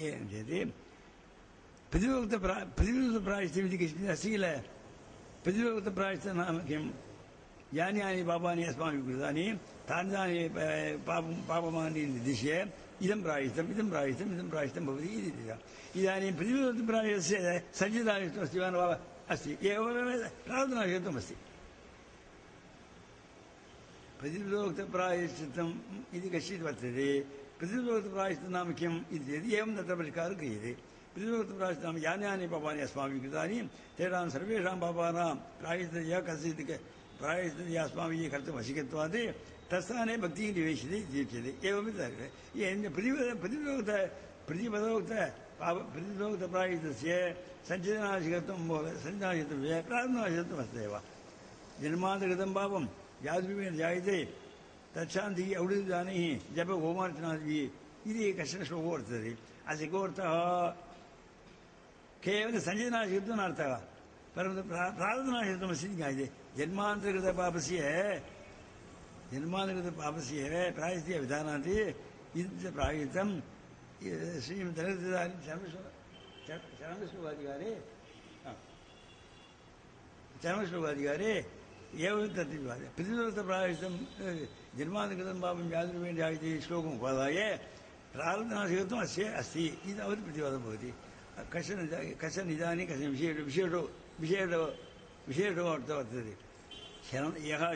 dedi. Pedilogda Prajit'e bildik isminasıyla Pedilogda Prajit'e kim? Yani yani babani Esma Yukruzani Tanzani e, babamani dişe İdem Prajit'em, İdem Prajit'em, İdem Prajit'em babası iyi dedi. Yani Pedilogda Prajit'e Sanjidani Stivan Baba Asti. Radına yaşadım Asti. Pedilogda Prajit'e ఇది కషిత్ వర్తది कश्चित् वर्तते प्रतिविभक्तप्रायश्चित्तं नाम किम् इति चेत् एवं तत्र परिष्कारः क्रियते प्रतिविभक्तप्रायश्चित्तं नाम यानि यानि पापानि अस्माभिः कृतानि तेषां सर्वेषां पापानां प्रायश्चित्तया कश्चित् प्रायश्चित्तया अस्माभिः कर्तुम् अशिकत्वात् तत्स्थाने भक्तिः निवेश्यते इति उच्यते एवं प्रतिविभक्त प्रतिपदोक्त पाप प्रतिविभक्तप्रायश्चित्तस्य सञ्चिदनाशिकत्वं सञ्चिदनाशिकत्वं प्रार्थनाशिकत्वमस्त्येव जन्मान्तकृतं पापं यादृमेण जायते ತತ್ಸಾಂಧಿ ಔಡಿದಾನಿ ಜಪ ಹೋಮಾರ್ಚನಾದ್ವಿ ಇದು ಕಶ್ಚನ ಶ್ಲೋಕೋ ವರ್ತದೆ ಅಸಿಕೋರ್ಥಃ ಕೇವಲ ಸಂಜಯನ ಶಬ್ದನ ಅರ್ಥ ಪರಮ ಪ್ರಾರ್ಥನಾ ಶಬ್ದಮಸ್ತಿ ಜ್ಞಾಯತೆ ಜನ್ಮಾಂತರಗತ ಪಾಪಸ್ಯ ಜನ್ಮಾಂತರಗತ ಪಾಪಸ್ಯ ಪ್ರಾಯಸ್ಯ ವಿಧಾನಾಂತಿ ಇದು ಪ್ರಾಯುಕ್ತಂ ஸ்ரீம் தனதாரி சரணஸ்லோகாதிகாரே சரணஸ்லோகாதிகாரே एवं तत् प्रतिरोधप्रायश्चितं जन्मान्तकृतं पापं यादृमेण इति श्लोकम् उपादाय प्रारब्धनाशकत्वम् अस्य अस्ति। इति प्रतिवादं भवति। कश्चन कश्चन इदानीं कश्चन विशेष, विशेषो विशेषो विशेषो वर्तते। यः